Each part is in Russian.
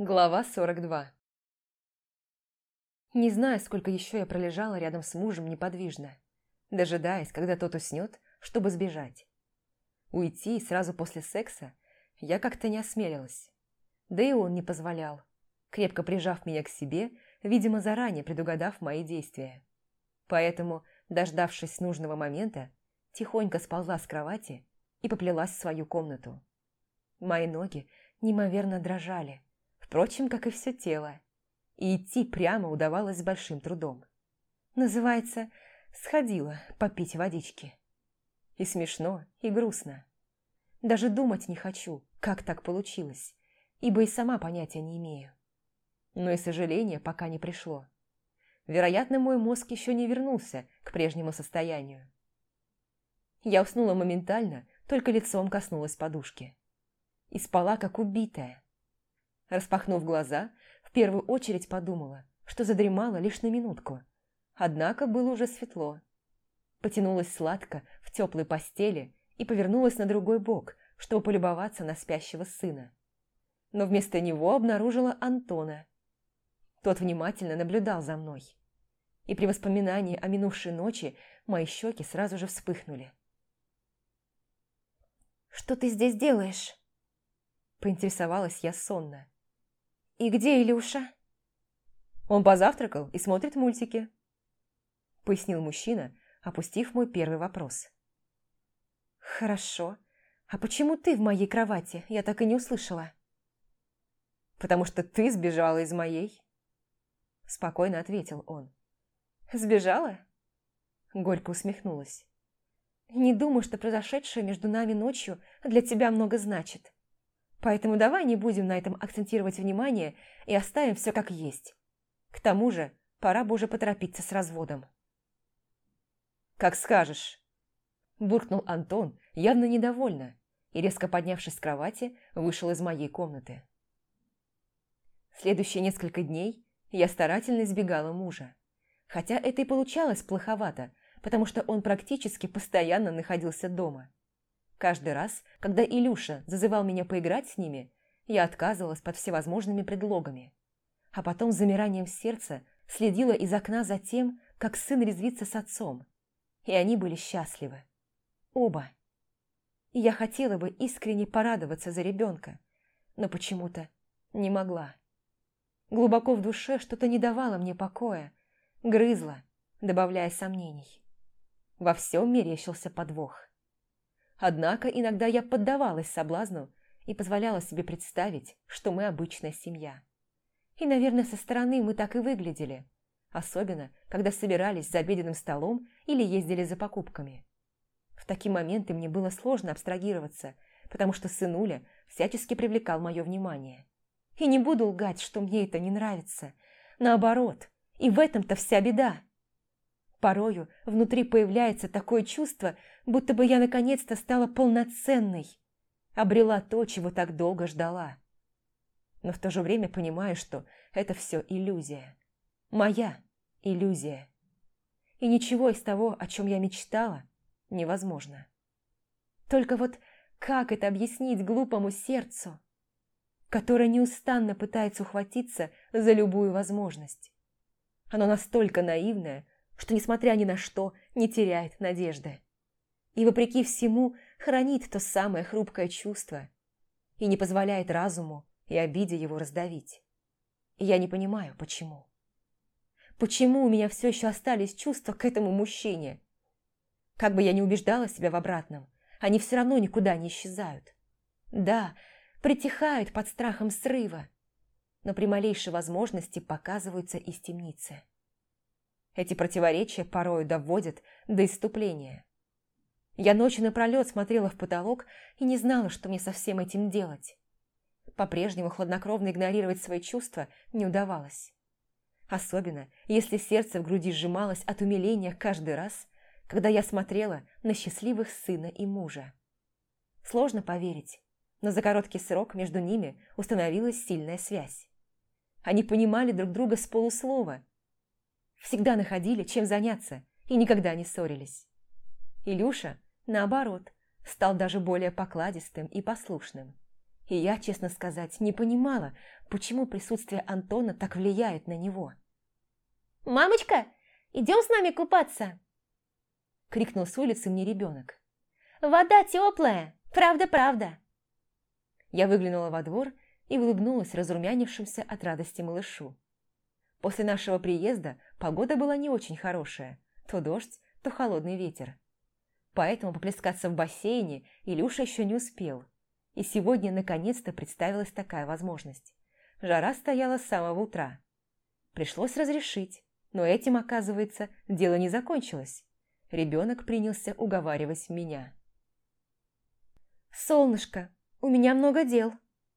Глава 42 Не знаю, сколько еще я пролежала рядом с мужем неподвижно, дожидаясь, когда тот уснет, чтобы сбежать. Уйти сразу после секса я как-то не осмелилась. Да и он не позволял, крепко прижав меня к себе, видимо, заранее предугадав мои действия. Поэтому, дождавшись нужного момента, тихонько сползла с кровати и поплелась в свою комнату. Мои ноги неимоверно дрожали, впрочем, как и все тело, и идти прямо удавалось с большим трудом. Называется «сходила попить водички». И смешно, и грустно. Даже думать не хочу, как так получилось, ибо и сама понятия не имею. Но и сожаление пока не пришло. Вероятно, мой мозг еще не вернулся к прежнему состоянию. Я уснула моментально, только лицом коснулась подушки. И спала, как убитая, Распахнув глаза, в первую очередь подумала, что задремала лишь на минутку. Однако было уже светло. Потянулась сладко в теплой постели и повернулась на другой бок, чтобы полюбоваться на спящего сына. Но вместо него обнаружила Антона. Тот внимательно наблюдал за мной. И при воспоминании о минувшей ночи мои щеки сразу же вспыхнули. «Что ты здесь делаешь?» Поинтересовалась я сонно. «И где Илюша?» «Он позавтракал и смотрит мультики», – пояснил мужчина, опустив мой первый вопрос. «Хорошо. А почему ты в моей кровати? Я так и не услышала». «Потому что ты сбежала из моей», – спокойно ответил он. «Сбежала?» Горько усмехнулась. «Не думаю, что произошедшее между нами ночью для тебя много значит. Поэтому давай не будем на этом акцентировать внимание и оставим все как есть. К тому же, пора бы уже поторопиться с разводом. «Как скажешь», – буркнул Антон, явно недовольно, и, резко поднявшись с кровати, вышел из моей комнаты. Следующие несколько дней я старательно избегала мужа. Хотя это и получалось плоховато, потому что он практически постоянно находился дома. Каждый раз, когда Илюша зазывал меня поиграть с ними, я отказывалась под всевозможными предлогами. А потом с замиранием сердца следила из окна за тем, как сын резвится с отцом. И они были счастливы. Оба. И я хотела бы искренне порадоваться за ребенка, но почему-то не могла. Глубоко в душе что-то не давало мне покоя, грызло, добавляя сомнений. Во всем мерещился подвох. Однако иногда я поддавалась соблазну и позволяла себе представить, что мы обычная семья. И, наверное, со стороны мы так и выглядели, особенно, когда собирались за обеденным столом или ездили за покупками. В такие моменты мне было сложно абстрагироваться, потому что сынуля всячески привлекал мое внимание. И не буду лгать, что мне это не нравится. Наоборот, и в этом-то вся беда. Порою внутри появляется такое чувство, будто бы я наконец-то стала полноценной, обрела то, чего так долго ждала. Но в то же время понимаю, что это все иллюзия. Моя иллюзия. И ничего из того, о чем я мечтала, невозможно. Только вот как это объяснить глупому сердцу, которое неустанно пытается ухватиться за любую возможность? Оно настолько наивное, что, несмотря ни на что, не теряет надежды. И, вопреки всему, хранит то самое хрупкое чувство и не позволяет разуму и обиде его раздавить. И я не понимаю, почему. Почему у меня все еще остались чувства к этому мужчине? Как бы я ни убеждала себя в обратном, они все равно никуда не исчезают. Да, притихают под страхом срыва, но при малейшей возможности показываются из темницы. Эти противоречия порою доводят до иступления. Я ночью напролет смотрела в потолок и не знала, что мне со всем этим делать. По-прежнему хладнокровно игнорировать свои чувства не удавалось. Особенно, если сердце в груди сжималось от умиления каждый раз, когда я смотрела на счастливых сына и мужа. Сложно поверить, но за короткий срок между ними установилась сильная связь. Они понимали друг друга с полуслова всегда находили, чем заняться, и никогда не ссорились. Илюша, наоборот, стал даже более покладистым и послушным. И я, честно сказать, не понимала, почему присутствие Антона так влияет на него. «Мамочка, идем с нами купаться!» Крикнул с улицы мне ребенок. «Вода теплая, правда-правда!» Я выглянула во двор и улыбнулась разрумянившимся от радости малышу. После нашего приезда погода была не очень хорошая. То дождь, то холодный ветер. Поэтому поплескаться в бассейне Илюша еще не успел. И сегодня наконец-то представилась такая возможность. Жара стояла с самого утра. Пришлось разрешить, но этим, оказывается, дело не закончилось. Ребенок принялся уговаривать меня. «Солнышко, у меня много дел»,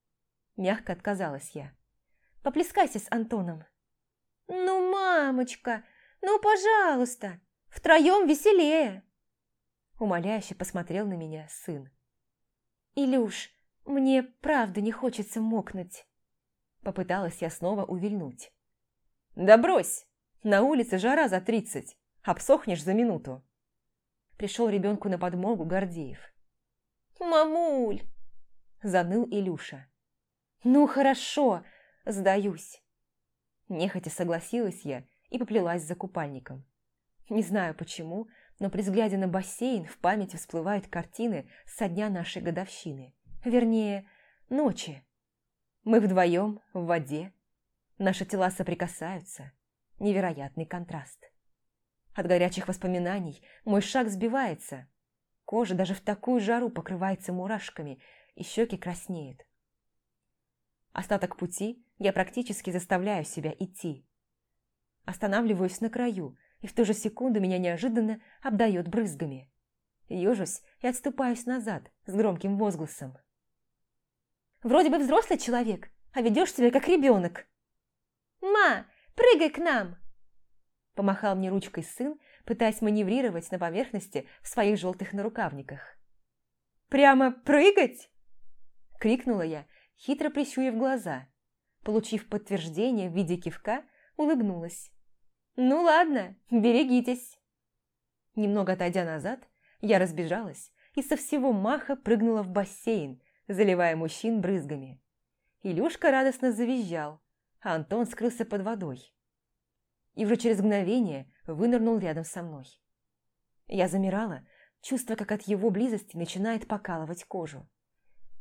– мягко отказалась я. «Поплескайся с Антоном». «Ну, мамочка, ну, пожалуйста, втроем веселее!» Умоляюще посмотрел на меня сын. «Илюш, мне правда не хочется мокнуть!» Попыталась я снова увильнуть. «Да брось! На улице жара за тридцать, обсохнешь за минуту!» Пришел ребенку на подмогу Гордеев. «Мамуль!» Заныл Илюша. «Ну хорошо, сдаюсь!» Нехотя согласилась я и поплелась за купальником. Не знаю почему, но при взгляде на бассейн в памяти всплывают картины со дня нашей годовщины. Вернее, ночи. Мы вдвоем в воде. Наши тела соприкасаются. Невероятный контраст. От горячих воспоминаний мой шаг сбивается. Кожа даже в такую жару покрывается мурашками, и щеки краснеют. Остаток пути я практически заставляю себя идти. Останавливаюсь на краю, и в ту же секунду меня неожиданно обдает брызгами. Ежусь и отступаюсь назад с громким возгласом. «Вроде бы взрослый человек, а ведешь себя как ребенок!» «Ма, прыгай к нам!» Помахал мне ручкой сын, пытаясь маневрировать на поверхности в своих желтых нарукавниках. «Прямо прыгать?» Крикнула я хитро прищурив глаза. Получив подтверждение в виде кивка, улыбнулась. «Ну ладно, берегитесь!» Немного отойдя назад, я разбежалась и со всего маха прыгнула в бассейн, заливая мужчин брызгами. Илюшка радостно завизжал, а Антон скрылся под водой. И уже через мгновение вынырнул рядом со мной. Я замирала, чувствуя, как от его близости начинает покалывать кожу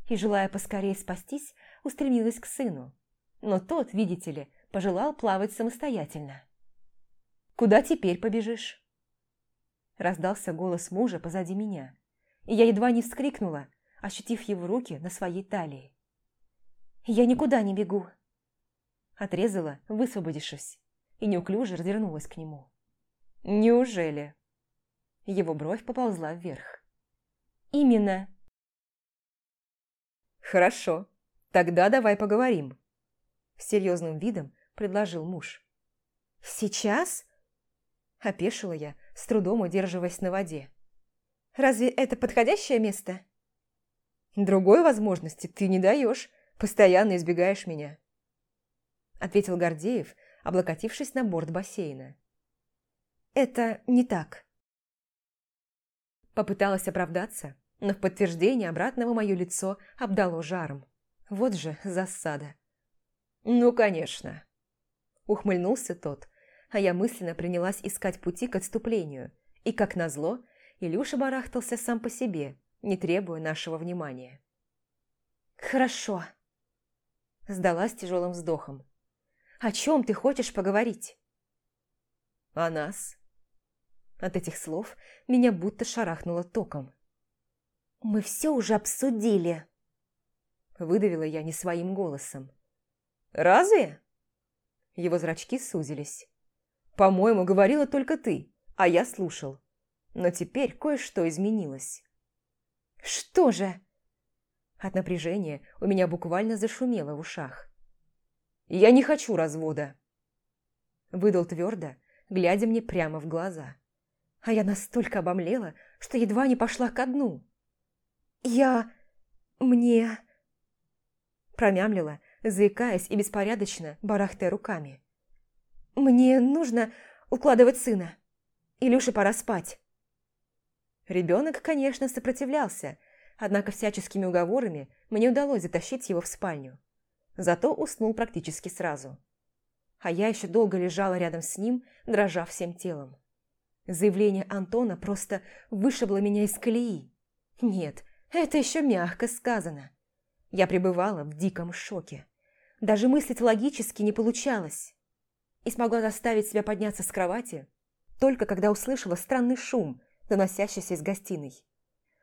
и, желая поскорее спастись, устремилась к сыну. Но тот, видите ли, пожелал плавать самостоятельно. «Куда теперь побежишь?» Раздался голос мужа позади меня, и я едва не вскрикнула, ощутив его руки на своей талии. «Я никуда не бегу!» Отрезала, высвободившись, и неуклюже развернулась к нему. «Неужели?» Его бровь поползла вверх. «Именно!» «Хорошо, тогда давай поговорим», – серьезным видом предложил муж. «Сейчас?» – опешила я, с трудом удерживаясь на воде. «Разве это подходящее место?» «Другой возможности ты не даешь, постоянно избегаешь меня», – ответил Гордеев, облокотившись на борт бассейна. «Это не так». Попыталась оправдаться, но в подтверждение обратного мое лицо обдало жаром. Вот же засада. «Ну, конечно!» Ухмыльнулся тот, а я мысленно принялась искать пути к отступлению. И, как назло, Илюша барахтался сам по себе, не требуя нашего внимания. «Хорошо!» Сдалась тяжелым вздохом. «О чем ты хочешь поговорить?» «О нас». От этих слов меня будто шарахнуло током. «Мы все уже обсудили», – выдавила я не своим голосом. «Разве?» Его зрачки сузились. «По-моему, говорила только ты, а я слушал. Но теперь кое-что изменилось». «Что же?» От напряжения у меня буквально зашумело в ушах. «Я не хочу развода», – выдал твердо, глядя мне прямо в глаза. А я настолько обомлела, что едва не пошла ко дну. «Я... мне...» Промямлила, заикаясь и беспорядочно барахтая руками. «Мне нужно укладывать сына. Илюше пора спать». Ребенок, конечно, сопротивлялся, Однако всяческими уговорами мне удалось затащить его в спальню. Зато уснул практически сразу. А я еще долго лежала рядом с ним, дрожа всем телом. Заявление Антона просто вышибло меня из колеи. Нет, это еще мягко сказано. Я пребывала в диком шоке. Даже мыслить логически не получалось. И смогла заставить себя подняться с кровати, только когда услышала странный шум, доносящийся из гостиной.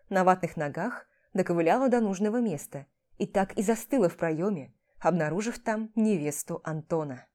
На ватных ногах доковыляла до нужного места и так и застыла в проеме, обнаружив там невесту Антона.